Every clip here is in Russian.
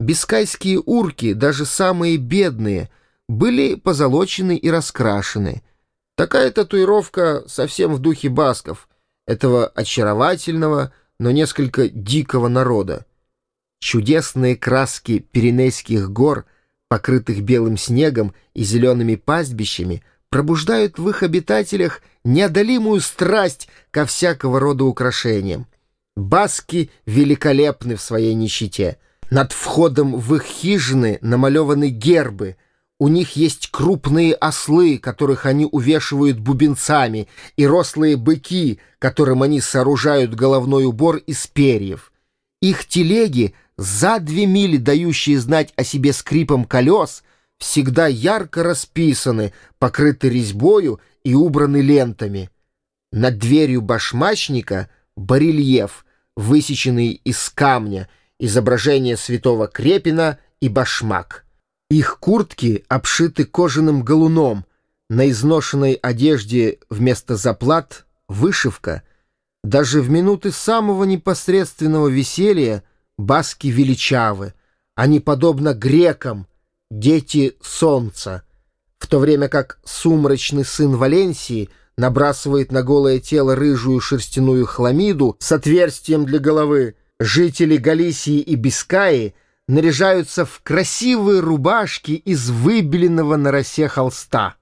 Бискайские урки, даже самые бедные, были позолочены и раскрашены. Такая татуировка совсем в духе басков, этого очаровательного, но несколько дикого народа. Чудесные краски Пиренейских гор, покрытых белым снегом и зелеными пастбищами, пробуждают в их обитателях неодолимую страсть ко всякого рода украшениям. Баски великолепны в своей нищете. Над входом в их хижины намалеваны гербы. У них есть крупные ослы, которых они увешивают бубенцами, и рослые быки, которым они сооружают головной убор из перьев. Их телеги, за две мили дающие знать о себе скрипом колес, всегда ярко расписаны, покрыты резьбою и убраны лентами. Над дверью башмачника барельеф — высеченный из камня, изображение святого Крепина и башмак. Их куртки обшиты кожаным галуном, на изношенной одежде вместо заплат — вышивка. Даже в минуты самого непосредственного веселья баски величавы. Они, подобно грекам, дети солнца, в то время как сумрачный сын Валенсии — набрасывает на голое тело рыжую шерстяную хламиду с отверстием для головы. Жители Галисии и Бискаи наряжаются в красивые рубашки из выбеленного на росе холста.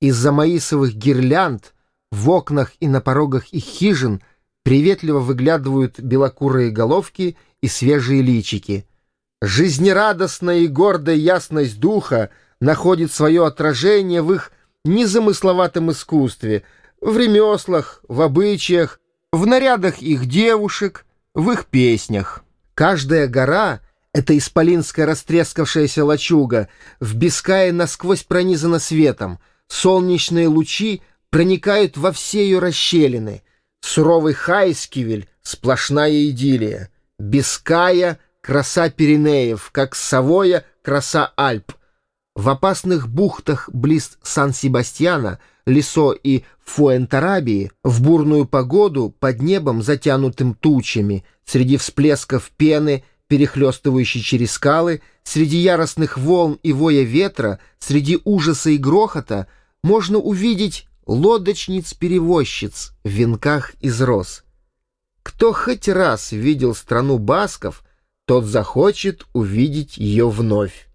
Из-за маисовых гирлянд в окнах и на порогах их хижин приветливо выглядывают белокурые головки и свежие личики. Жизнерадостная и гордая ясность духа находит свое отражение в их незамысловатом искусстве, в ремеслах, в обычаях, в нарядах их девушек, в их песнях. Каждая гора — это исполинская растрескавшаяся лачуга, в Бискае насквозь пронизана светом, солнечные лучи проникают во все ее расщелины. Суровый Хайскивель — сплошная идиллия. Биская — краса Пиренеев, как Савоя — краса Альп — в опасных бухтах близ Сан-Себастьяна, Лисо и Фуэнтарабии в бурную погоду под небом, затянутым тучами, среди всплесков пены, перехлестывающей через скалы, среди яростных волн и воя ветра, среди ужаса и грохота, можно увидеть лодочниц-перевозчиц в венках из роз. Кто хоть раз видел страну басков, тот захочет увидеть ее вновь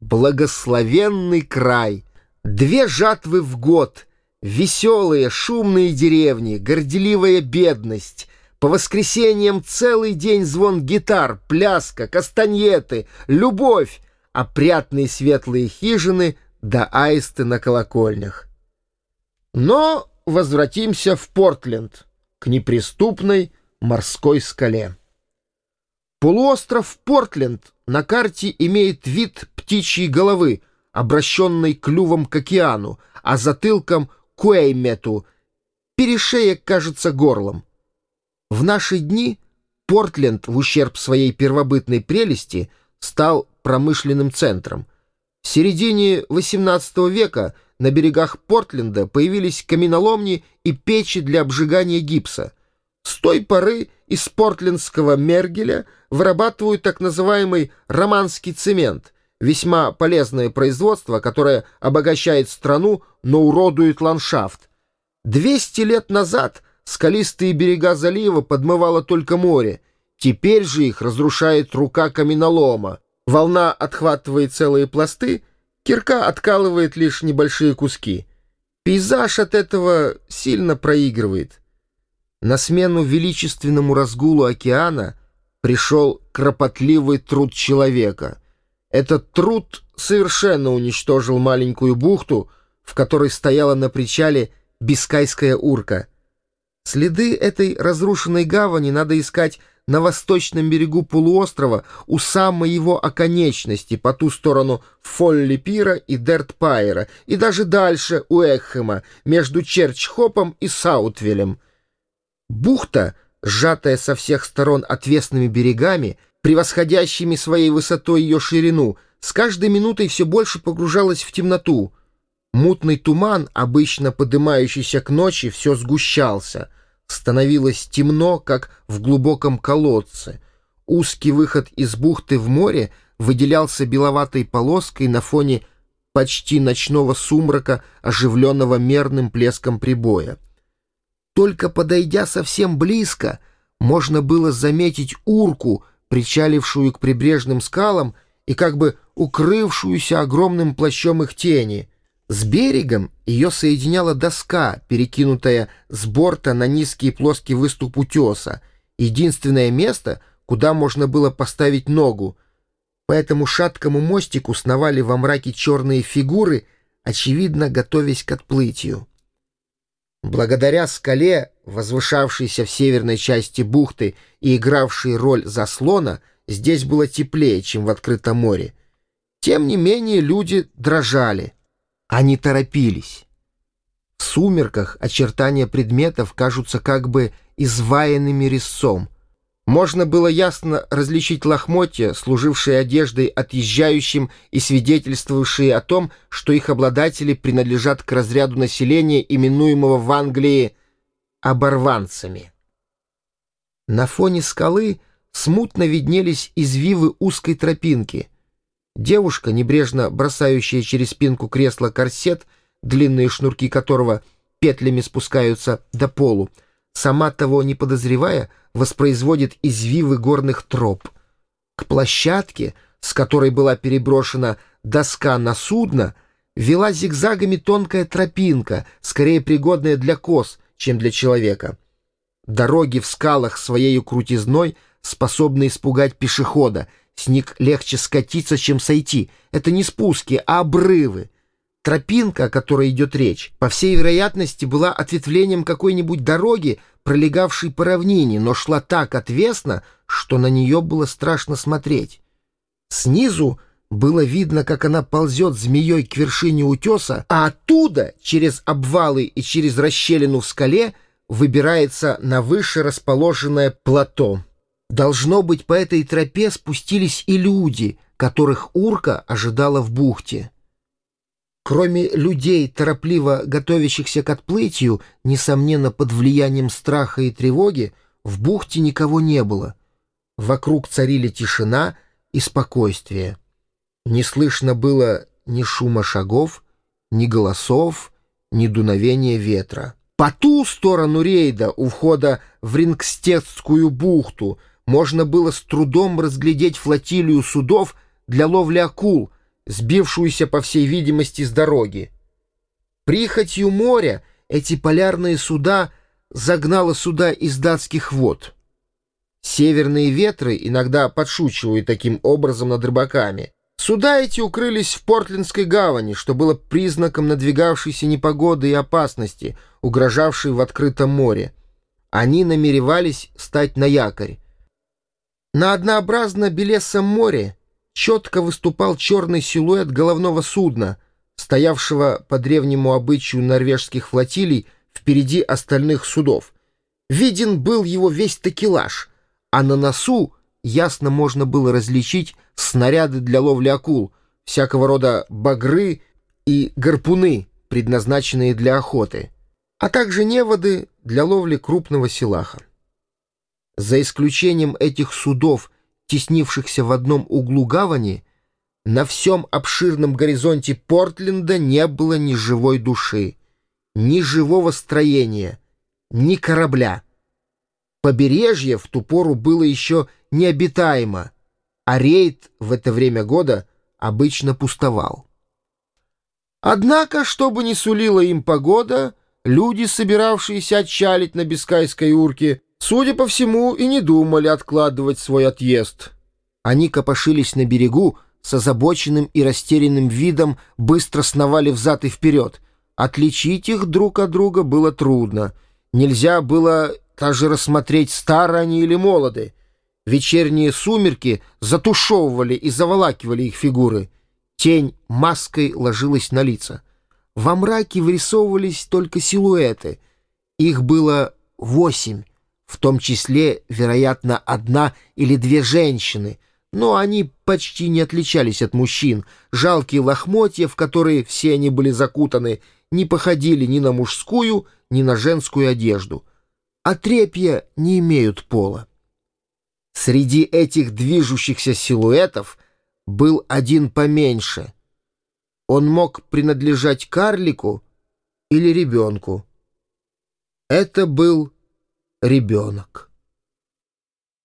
благословенный край. Две жатвы в год, веселые, шумные деревни, горделивая бедность. По воскресеньям целый день звон гитар, пляска, кастаньеты, любовь, опрятные светлые хижины да аисты на колокольнях. Но возвратимся в Портленд, к неприступной морской скале. Полуостров Портленд на карте имеет вид птичьей головы, обращенной клювом к океану, а затылком к Уэймету. Перешеек кажется горлом. В наши дни Портленд в ущерб своей первобытной прелести стал промышленным центром. В середине XVIII века на берегах Портленда появились каменоломни и печи для обжигания гипса. С той поры из портлендского мергеля вырабатывают так называемый романский цемент, весьма полезное производство, которое обогащает страну, но уродует ландшафт. Двести лет назад скалистые берега залива подмывало только море, теперь же их разрушает рука каменолома. Волна отхватывает целые пласты, кирка откалывает лишь небольшие куски. Пейзаж от этого сильно проигрывает. На смену величественному разгулу океана пришел кропотливый труд человека — этот труд совершенно уничтожил маленькую бухту, в которой стояла на причале Бискайская урка. Следы этой разрушенной гавани надо искать на восточном берегу полуострова у самой его оконечности, по ту сторону Фолли-Пира и Дертпайера, и даже дальше у Эхема, между Черчхопом и Саутвелем. Бухта, сжатая со всех сторон отвесными берегами, превосходящими своей высотой ее ширину, с каждой минутой все больше погружалась в темноту. Мутный туман, обычно подымающийся к ночи, все сгущался. Становилось темно, как в глубоком колодце. узкий выход из бухты в море выделялся беловатой полоской на фоне почти ночного сумрака, оживленного мерным плеском прибоя. Только подойдя совсем близко, можно было заметить урку, причалившую к прибрежным скалам и как бы укрывшуюся огромным плащом их тени. С берегом ее соединяла доска, перекинутая с борта на низкий плоский выступ утеса, единственное место, куда можно было поставить ногу. По этому шаткому мостику сновали во мраке черные фигуры, очевидно, готовясь к отплытию. Благодаря скале, возвышавшейся в северной части бухты и игравшей роль заслона, здесь было теплее, чем в открытом море. Тем не менее люди дрожали. Они торопились. В сумерках очертания предметов кажутся как бы изваянными резцом — можно было ясно различить лохмотья, служившие одеждой отъезжающим и свидетельствовавшие о том, что их обладатели принадлежат к разряду населения, именуемого в Англии оборванцами. На фоне скалы смутно виднелись извивы узкой тропинки. Девушка, небрежно бросающая через спинку кресла корсет, длинные шнурки которого петлями спускаются до полу, сама того не подозревая, воспроизводит извивы горных троп. К площадке, с которой была переброшена доска на судно, вела зигзагами тонкая тропинка, скорее пригодная для коз, чем для человека. Дороги в скалах своей крутизной способны испугать пешехода. С них легче скатиться, чем сойти. Это не спуски, а обрывы. Тропинка, о которой идет речь, по всей вероятности, была ответвлением какой-нибудь дороги, пролегавшей по равнине, но шла так отвесно, что на нее было страшно смотреть. Снизу было видно, как она ползет змеей к вершине утеса, а оттуда, через обвалы и через расщелину в скале, выбирается на выше расположенное плато. Должно быть, по этой тропе спустились и люди, которых урка ожидала в бухте. Кроме людей, торопливо готовящихся к отплытию, несомненно, под влиянием страха и тревоги, в бухте никого не было. Вокруг царили тишина и спокойствие. Не слышно было ни шума шагов, ни голосов, ни дуновения ветра. По ту сторону рейда, у входа в Рингстедскую бухту, можно было с трудом разглядеть флотилию судов для ловли акул — сбившуюся, по всей видимости, с дороги. Прихотью моря эти полярные суда загнало сюда из датских вод. Северные ветры иногда подшучивают таким образом над рыбаками. Суда эти укрылись в Портлендской гавани, что было признаком надвигавшейся непогоды и опасности, угрожавшей в открытом море. Они намеревались стать на якорь. На однообразно белесом море четко выступал черный силуэт головного судна, стоявшего по древнему обычаю норвежских флотилий впереди остальных судов. Виден был его весь такелаж, а на носу ясно можно было различить снаряды для ловли акул, всякого рода багры и гарпуны, предназначенные для охоты, а также неводы для ловли крупного силаха. За исключением этих судов теснившихся в одном углу гавани, на всем обширном горизонте Портленда не было ни живой души, ни живого строения, ни корабля. Побережье в ту пору было еще необитаемо, а рейд в это время года обычно пустовал. Однако, что бы ни сулила им погода, люди, собиравшиеся отчалить на Бискайской урке, Судя по всему, и не думали откладывать свой отъезд. Они копошились на берегу, с озабоченным и растерянным видом быстро сновали взад и вперед. Отличить их друг от друга было трудно. Нельзя было даже рассмотреть, старые они или молоды. Вечерние сумерки затушевывали и заволакивали их фигуры. Тень маской ложилась на лица. Во мраке вырисовывались только силуэты. Их было восемь в том числе, вероятно, одна или две женщины, но они почти не отличались от мужчин. Жалкие лохмотья, в которые все они были закутаны, не походили ни на мужскую, ни на женскую одежду. А трепья не имеют пола. Среди этих движущихся силуэтов был один поменьше. Он мог принадлежать карлику или ребенку. Это был ребенок.